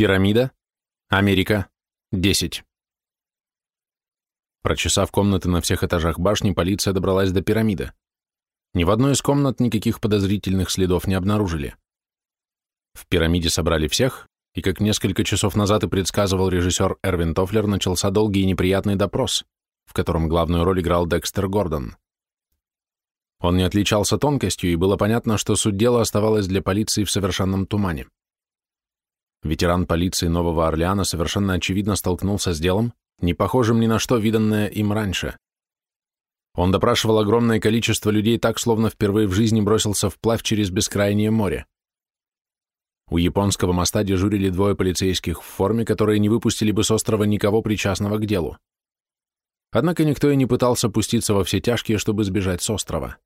Пирамида. Америка. 10. Прочесав комнаты на всех этажах башни, полиция добралась до пирамиды. Ни в одной из комнат никаких подозрительных следов не обнаружили. В пирамиде собрали всех, и, как несколько часов назад и предсказывал режиссер Эрвин Тофлер, начался долгий и неприятный допрос, в котором главную роль играл Декстер Гордон. Он не отличался тонкостью, и было понятно, что суть дела оставалась для полиции в совершенном тумане. Ветеран полиции Нового Орлеана совершенно очевидно столкнулся с делом, не похожим ни на что виданное им раньше. Он допрашивал огромное количество людей так, словно впервые в жизни бросился вплавь через бескрайнее море. У японского моста дежурили двое полицейских в форме, которые не выпустили бы с острова никого причастного к делу. Однако никто и не пытался пуститься во все тяжкие, чтобы сбежать с острова.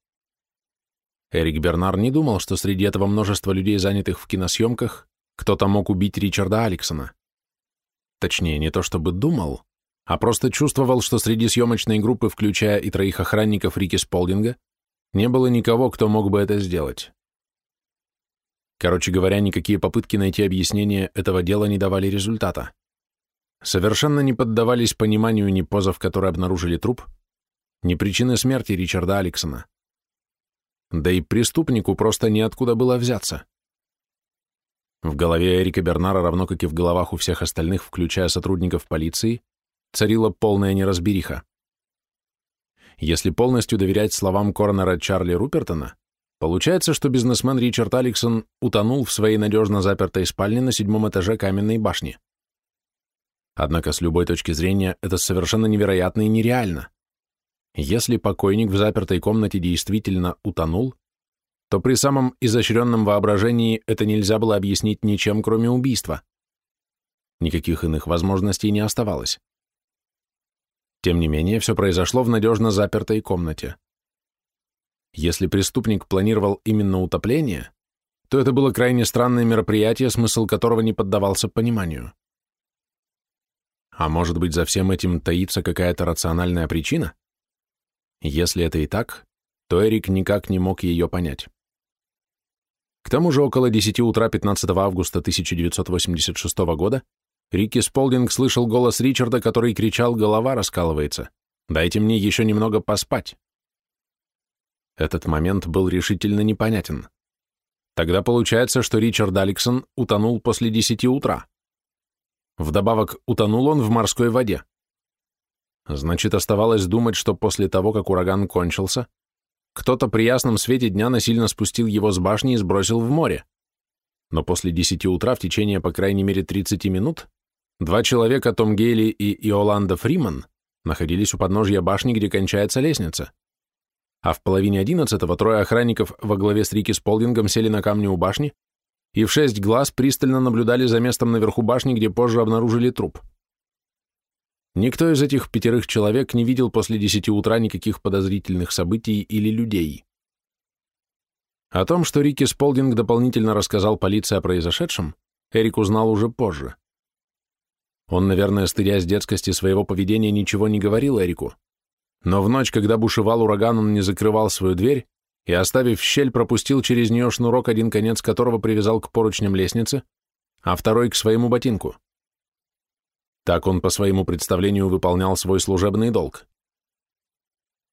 Эрик Бернар не думал, что среди этого множества людей, занятых в киносъемках, кто-то мог убить Ричарда Алексона. Точнее, не то чтобы думал, а просто чувствовал, что среди съемочной группы, включая и троих охранников Рики Сполдинга, не было никого, кто мог бы это сделать. Короче говоря, никакие попытки найти объяснение этого дела не давали результата. Совершенно не поддавались пониманию ни позов, которые обнаружили труп, ни причины смерти Ричарда Алексона. Да и преступнику просто неоткуда было взяться. В голове Эрика Бернара, равно как и в головах у всех остальных, включая сотрудников полиции, царила полная неразбериха. Если полностью доверять словам коронера Чарли Рупертона, получается, что бизнесмен Ричард Алексон утонул в своей надежно запертой спальне на седьмом этаже каменной башни. Однако с любой точки зрения это совершенно невероятно и нереально. Если покойник в запертой комнате действительно утонул, то при самом изощренном воображении это нельзя было объяснить ничем, кроме убийства. Никаких иных возможностей не оставалось. Тем не менее, все произошло в надежно запертой комнате. Если преступник планировал именно утопление, то это было крайне странное мероприятие, смысл которого не поддавался пониманию. А может быть, за всем этим таится какая-то рациональная причина? Если это и так, то Эрик никак не мог ее понять. К тому же около 10 утра 15 августа 1986 года Рики Сполдинг слышал голос Ричарда, который кричал «Голова раскалывается! Дайте мне еще немного поспать!» Этот момент был решительно непонятен. Тогда получается, что Ричард Алексон утонул после 10 утра. Вдобавок, утонул он в морской воде. Значит, оставалось думать, что после того, как ураган кончился, кто-то при ясном свете дня насильно спустил его с башни и сбросил в море. Но после десяти утра в течение, по крайней мере, 30 минут два человека, Том Гейли и Иоланда Фриман, находились у подножья башни, где кончается лестница. А в половине одиннадцатого трое охранников во главе с Рики Сполдингом сели на камни у башни и в шесть глаз пристально наблюдали за местом наверху башни, где позже обнаружили труп. Никто из этих пятерых человек не видел после десяти утра никаких подозрительных событий или людей. О том, что Рики Сполдинг дополнительно рассказал полиции о произошедшем, Эрик узнал уже позже. Он, наверное, стыдясь детскости своего поведения, ничего не говорил Эрику, но в ночь, когда бушевал ураган, он не закрывал свою дверь и, оставив щель, пропустил через нее шнурок, один конец которого привязал к поручням лестницы, а второй к своему ботинку. Так он по своему представлению выполнял свой служебный долг.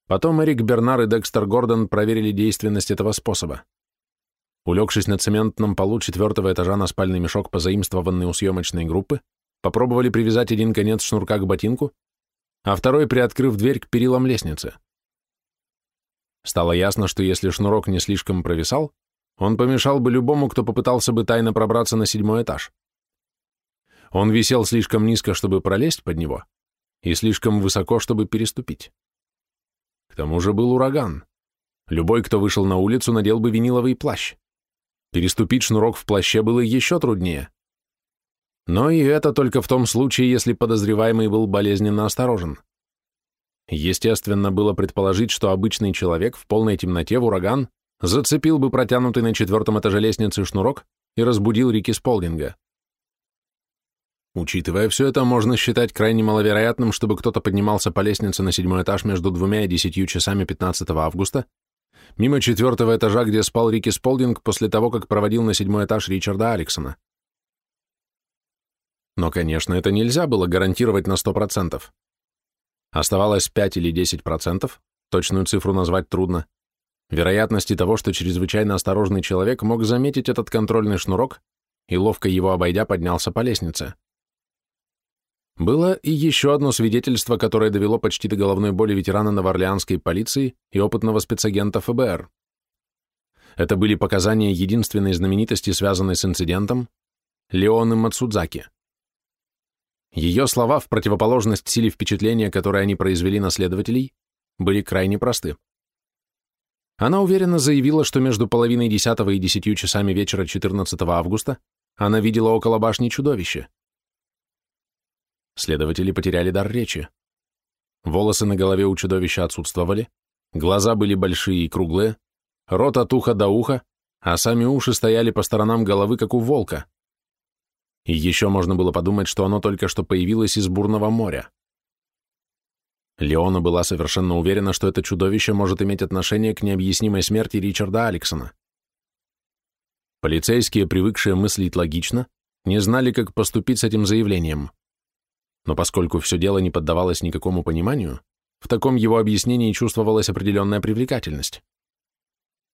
Потом Эрик Бернар и Декстер Гордон проверили действенность этого способа. Улегшись на цементном полу четвертого этажа на спальный мешок, позаимствованный у съемочной группы, попробовали привязать один конец шнурка к ботинку, а второй, приоткрыв дверь к перилам лестницы. Стало ясно, что если шнурок не слишком провисал, он помешал бы любому, кто попытался бы тайно пробраться на седьмой этаж. Он висел слишком низко, чтобы пролезть под него, и слишком высоко, чтобы переступить. К тому же был ураган. Любой, кто вышел на улицу, надел бы виниловый плащ. Переступить шнурок в плаще было еще труднее. Но и это только в том случае, если подозреваемый был болезненно осторожен. Естественно, было предположить, что обычный человек в полной темноте в ураган зацепил бы протянутый на четвертом этаже лестницы шнурок и разбудил Рики Сполдинга. Учитывая все это, можно считать крайне маловероятным, чтобы кто-то поднимался по лестнице на седьмой этаж между двумя и десятью часами 15 августа, мимо четвертого этажа, где спал Рики Сполдинг после того, как проводил на седьмой этаж Ричарда Алексона. но, конечно, это нельзя было гарантировать на 100%. Оставалось 5 или 10%, точную цифру назвать трудно, вероятности того, что чрезвычайно осторожный человек мог заметить этот контрольный шнурок и, ловко его обойдя, поднялся по лестнице. Было и еще одно свидетельство, которое довело почти до головной боли ветерана новоорлеанской полиции и опытного спецагента ФБР. Это были показания единственной знаменитости, связанной с инцидентом, Леоны Мацудзаки. Ее слова, в противоположность силе впечатления, которое они произвели на следователей, были крайне просты. Она уверенно заявила, что между половиной десятого и десятью часами вечера 14 августа она видела около башни чудовище. Следователи потеряли дар речи. Волосы на голове у чудовища отсутствовали, глаза были большие и круглые, рот от уха до уха, а сами уши стояли по сторонам головы, как у волка. И еще можно было подумать, что оно только что появилось из бурного моря. Леона была совершенно уверена, что это чудовище может иметь отношение к необъяснимой смерти Ричарда Алексона. Полицейские, привыкшие мыслить логично, не знали, как поступить с этим заявлением. Но поскольку все дело не поддавалось никакому пониманию, в таком его объяснении чувствовалась определенная привлекательность.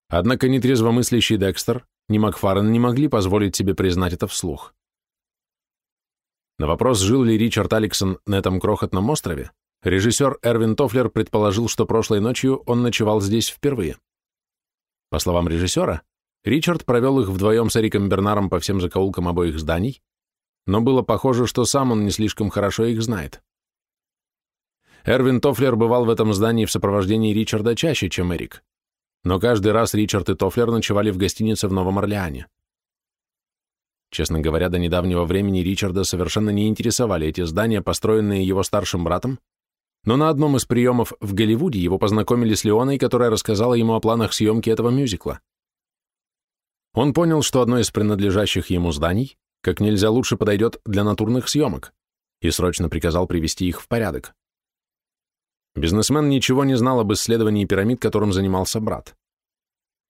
Однако ни трезвомыслящий Декстер, ни Макфарен не могли позволить себе признать это вслух. На вопрос, жил ли Ричард Алексон на этом крохотном острове, режиссер Эрвин Тофлер предположил, что прошлой ночью он ночевал здесь впервые. По словам режиссера, Ричард провел их вдвоем с Эриком Бернаром по всем закоулкам обоих зданий, но было похоже, что сам он не слишком хорошо их знает. Эрвин Тофлер бывал в этом здании в сопровождении Ричарда чаще, чем Эрик, но каждый раз Ричард и Тофлер ночевали в гостинице в Новом Орлеане. Честно говоря, до недавнего времени Ричарда совершенно не интересовали эти здания, построенные его старшим братом, но на одном из приемов в Голливуде его познакомили с Леоной, которая рассказала ему о планах съемки этого мюзикла. Он понял, что одно из принадлежащих ему зданий как нельзя лучше подойдет для натурных съемок, и срочно приказал привести их в порядок. Бизнесмен ничего не знал об исследовании пирамид, которым занимался брат.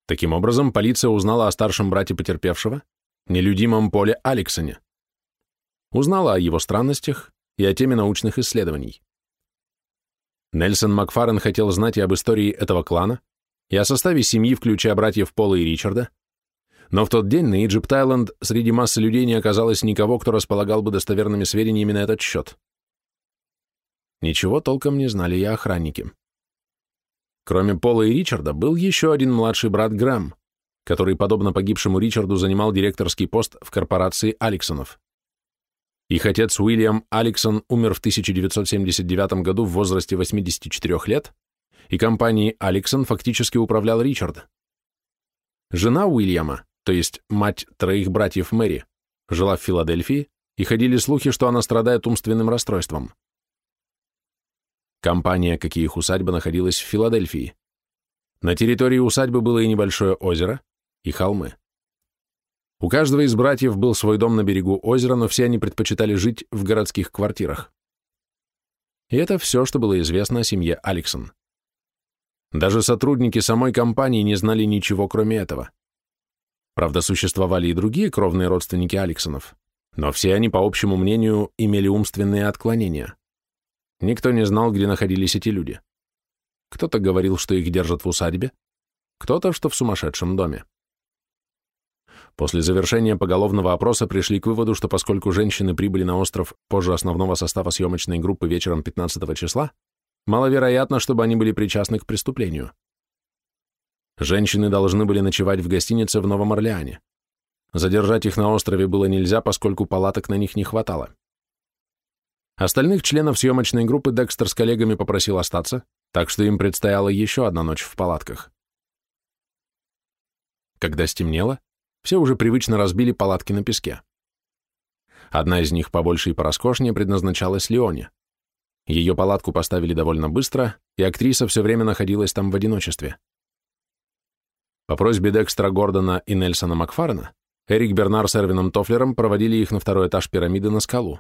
Таким образом, полиция узнала о старшем брате потерпевшего, нелюдимом Поле Алексоне. Узнала о его странностях и о теме научных исследований. Нельсон Макфарен хотел знать и об истории этого клана, и о составе семьи, включая братьев Пола и Ричарда, но в тот день на Иджипт-Айленд среди массы людей не оказалось никого, кто располагал бы достоверными сведениями на этот счет. Ничего толком не знали и охранники. Кроме Пола и Ричарда был еще один младший брат Грэм, который, подобно погибшему Ричарду, занимал директорский пост в корпорации Алексонов. Их отец Уильям Алексон умер в 1979 году в возрасте 84 лет, и компанией Алексон фактически управлял Ричард. Жена Уильяма, то есть мать троих братьев Мэри, жила в Филадельфии, и ходили слухи, что она страдает умственным расстройством. Компания, как и их усадьба, находилась в Филадельфии. На территории усадьбы было и небольшое озеро, и холмы. У каждого из братьев был свой дом на берегу озера, но все они предпочитали жить в городских квартирах. И это все, что было известно о семье Алексон. Даже сотрудники самой компании не знали ничего, кроме этого. Правда, существовали и другие кровные родственники Алексонов, но все они, по общему мнению, имели умственные отклонения. Никто не знал, где находились эти люди. Кто-то говорил, что их держат в усадьбе, кто-то, что в сумасшедшем доме. После завершения поголовного опроса пришли к выводу, что поскольку женщины прибыли на остров позже основного состава съемочной группы вечером 15 числа, маловероятно, чтобы они были причастны к преступлению. Женщины должны были ночевать в гостинице в Новом Орлеане. Задержать их на острове было нельзя, поскольку палаток на них не хватало. Остальных членов съемочной группы Декстер с коллегами попросил остаться, так что им предстояла еще одна ночь в палатках. Когда стемнело, все уже привычно разбили палатки на песке. Одна из них побольше и пороскошнее предназначалась Леоне. Ее палатку поставили довольно быстро, и актриса все время находилась там в одиночестве. По просьбе Декстра Гордона и Нельсона Макфарена, Эрик Бернар с Эрвином Тофлером проводили их на второй этаж пирамиды на скалу.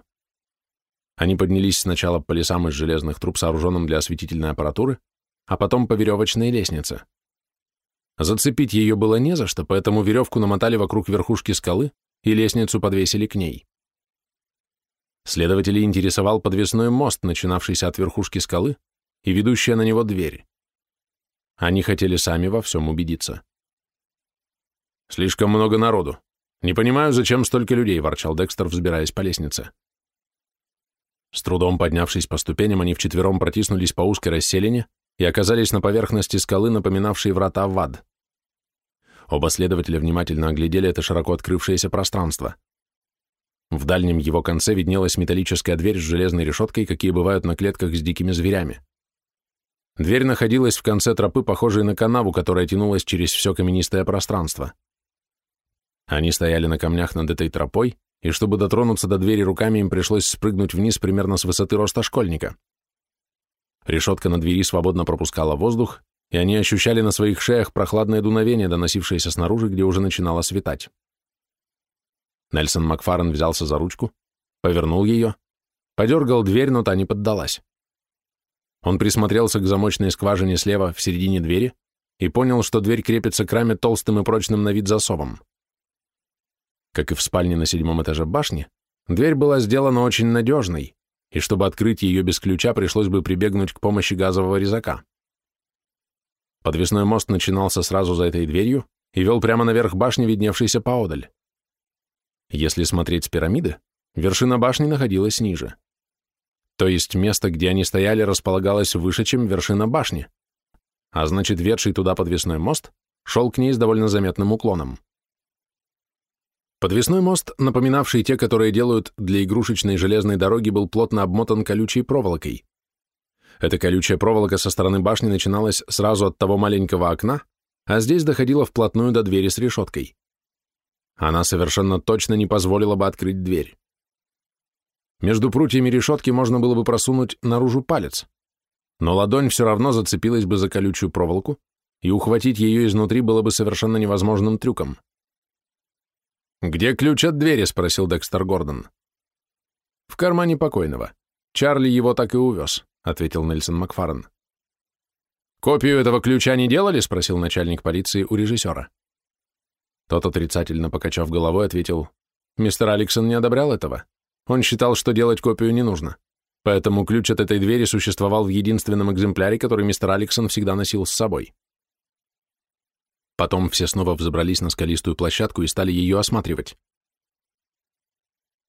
Они поднялись сначала по лесам из железных труб, сооруженным для осветительной аппаратуры, а потом по веревочной лестнице. Зацепить ее было не за что, поэтому веревку намотали вокруг верхушки скалы и лестницу подвесили к ней. Следователей интересовал подвесной мост, начинавшийся от верхушки скалы, и ведущая на него дверь. Они хотели сами во всем убедиться. «Слишком много народу. Не понимаю, зачем столько людей», — ворчал Декстер, взбираясь по лестнице. С трудом поднявшись по ступеням, они вчетвером протиснулись по узкой расселине и оказались на поверхности скалы, напоминавшей врата в ад. Оба следователя внимательно оглядели это широко открывшееся пространство. В дальнем его конце виднелась металлическая дверь с железной решеткой, какие бывают на клетках с дикими зверями. Дверь находилась в конце тропы, похожей на канаву, которая тянулась через все каменистое пространство. Они стояли на камнях над этой тропой, и чтобы дотронуться до двери руками, им пришлось спрыгнуть вниз примерно с высоты роста школьника. Решетка на двери свободно пропускала воздух, и они ощущали на своих шеях прохладное дуновение, доносившееся снаружи, где уже начинало светать. Нельсон Макфарен взялся за ручку, повернул ее, подергал дверь, но та не поддалась. Он присмотрелся к замочной скважине слева в середине двери и понял, что дверь крепится к раме толстым и прочным на вид засовом. Как и в спальне на седьмом этаже башни, дверь была сделана очень надежной, и чтобы открыть ее без ключа, пришлось бы прибегнуть к помощи газового резака. Подвесной мост начинался сразу за этой дверью и вел прямо наверх башни, видневшейся поодаль. Если смотреть с пирамиды, вершина башни находилась ниже. То есть место, где они стояли, располагалось выше, чем вершина башни, а значит, ведший туда подвесной мост шел к ней с довольно заметным уклоном. Подвесной мост, напоминавший те, которые делают для игрушечной железной дороги, был плотно обмотан колючей проволокой. Эта колючая проволока со стороны башни начиналась сразу от того маленького окна, а здесь доходила вплотную до двери с решеткой. Она совершенно точно не позволила бы открыть дверь. Между прутьями решетки можно было бы просунуть наружу палец, но ладонь все равно зацепилась бы за колючую проволоку, и ухватить ее изнутри было бы совершенно невозможным трюком. «Где ключ от двери?» — спросил Декстер Гордон. «В кармане покойного. Чарли его так и увез», — ответил Нельсон Макфарен. «Копию этого ключа не делали?» — спросил начальник полиции у режиссера. Тот, отрицательно покачав головой, ответил, «Мистер Алексон не одобрял этого. Он считал, что делать копию не нужно. Поэтому ключ от этой двери существовал в единственном экземпляре, который мистер Алексон всегда носил с собой. Потом все снова взобрались на скалистую площадку и стали ее осматривать.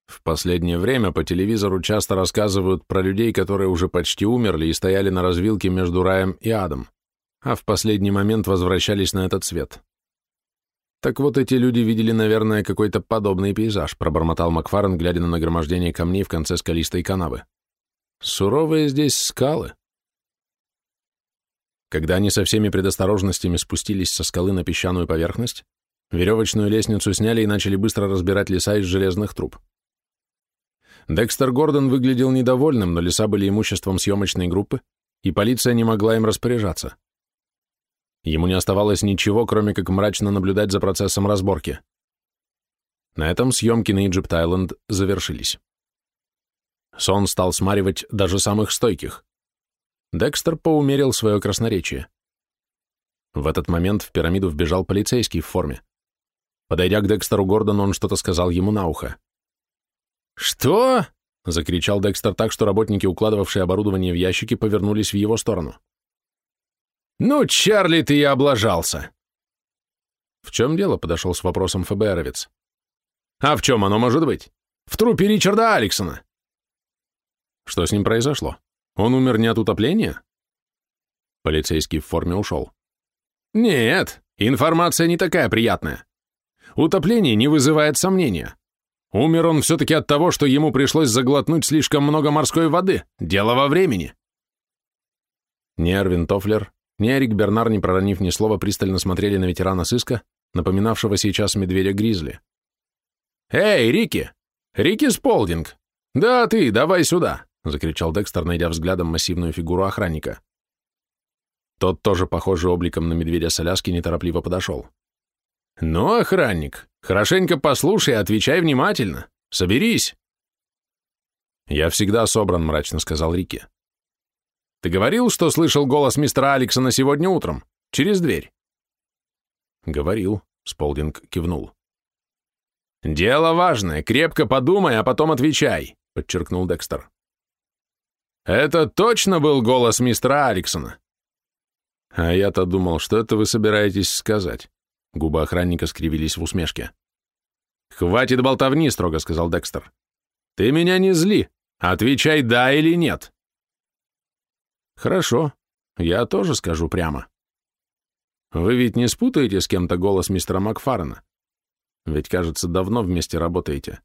В последнее время по телевизору часто рассказывают про людей, которые уже почти умерли и стояли на развилке между раем и адом, а в последний момент возвращались на этот свет. Так вот эти люди видели, наверное, какой-то подобный пейзаж, пробормотал Макфарен, глядя на нагромождение камней в конце скалистой канавы. Суровые здесь скалы. Когда они со всеми предосторожностями спустились со скалы на песчаную поверхность, веревочную лестницу сняли и начали быстро разбирать леса из железных труб. Декстер Гордон выглядел недовольным, но леса были имуществом съемочной группы, и полиция не могла им распоряжаться. Ему не оставалось ничего, кроме как мрачно наблюдать за процессом разборки. На этом съемки на Иджипт-Айленд завершились. Сон стал смаривать даже самых стойких. Декстер поумерил свое красноречие. В этот момент в пирамиду вбежал полицейский в форме. Подойдя к Декстеру Гордону, он что-то сказал ему на ухо. «Что?» — закричал Декстер так, что работники, укладывавшие оборудование в ящики, повернулись в его сторону. «Ну, Чарли, ты и облажался!» «В чем дело?» — подошел с вопросом ФБРовец. «А в чем оно может быть? В трупе Ричарда Алексона!» «Что с ним произошло?» Он умер не от утопления? Полицейский в форме ушел. Нет, информация не такая приятная. Утопление не вызывает сомнения. Умер он все-таки от того, что ему пришлось заглотнуть слишком много морской воды. Дело во времени. Ни Эрвин Тофлер, ни Эрик Бернар, не проронив ни слова, пристально смотрели на ветерана сыска, напоминавшего сейчас медведя-гризли. «Эй, Рики! Рики Сполдинг! Да ты, давай сюда!» — закричал Декстер, найдя взглядом массивную фигуру охранника. Тот, тоже похожий обликом на медведя с Аляски, неторопливо подошел. «Ну, охранник, хорошенько послушай и отвечай внимательно. Соберись!» «Я всегда собран», — мрачно сказал Рики. «Ты говорил, что слышал голос мистера Алексона сегодня утром? Через дверь?» «Говорил», — Сполдинг кивнул. «Дело важное. Крепко подумай, а потом отвечай. подчеркнул Декстер. Это точно был голос мистера Алексона. А я-то думал, что это вы собираетесь сказать. Губы охранника скривились в усмешке. «Хватит болтовни», — строго сказал Декстер. «Ты меня не зли. Отвечай «да» или «нет». «Хорошо, я тоже скажу прямо. Вы ведь не спутаете с кем-то голос мистера Макфарена? Ведь, кажется, давно вместе работаете.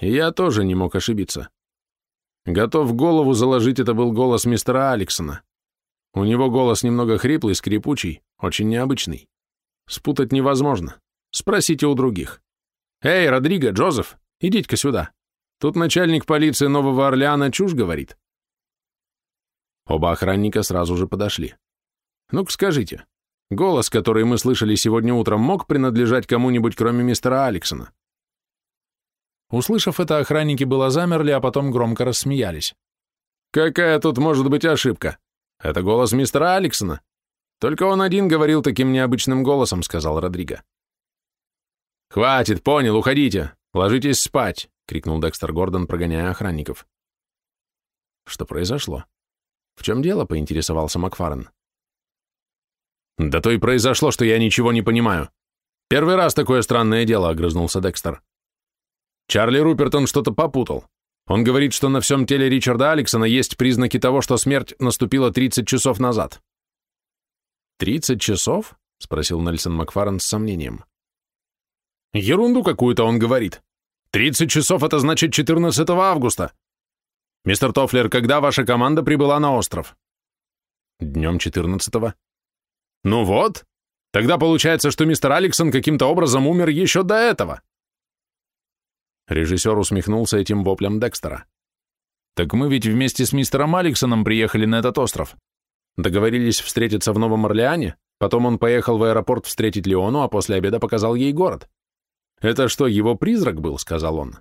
И я тоже не мог ошибиться. Готов голову заложить, это был голос мистера Алексона. У него голос немного хриплый, скрипучий, очень необычный. Спутать невозможно. Спросите у других. «Эй, Родриго, Джозеф, идите-ка сюда. Тут начальник полиции Нового Орлеана чушь говорит». Оба охранника сразу же подошли. «Ну-ка скажите, голос, который мы слышали сегодня утром, мог принадлежать кому-нибудь, кроме мистера Алексона?» Услышав это, охранники было замерли, а потом громко рассмеялись. «Какая тут может быть ошибка? Это голос мистера Алексона. Только он один говорил таким необычным голосом», — сказал Родриго. «Хватит, понял, уходите. Ложитесь спать», — крикнул Декстер Гордон, прогоняя охранников. Что произошло? В чем дело, поинтересовался Макфарен. Да то и произошло, что я ничего не понимаю. Первый раз такое странное дело, огрызнулся Декстер. Чарли Рупертон что-то попутал. Он говорит, что на всем теле Ричарда Алексона есть признаки того, что смерть наступила 30 часов назад. «30 часов?» — спросил Нельсон Макфарен с сомнением. «Ерунду какую-то он говорит. 30 часов — это значит 14 августа. Мистер Тофлер, когда ваша команда прибыла на остров? Днем 14-го. Ну вот, тогда получается, что мистер Алексон каким-то образом умер еще до этого. Режиссер усмехнулся этим воплем Декстера. Так мы ведь вместе с мистером Алексоном приехали на этот остров. Договорились встретиться в Новом Орлеане, потом он поехал в аэропорт встретить Леону, а после обеда показал ей город. «Это что, его призрак был?» — сказал он.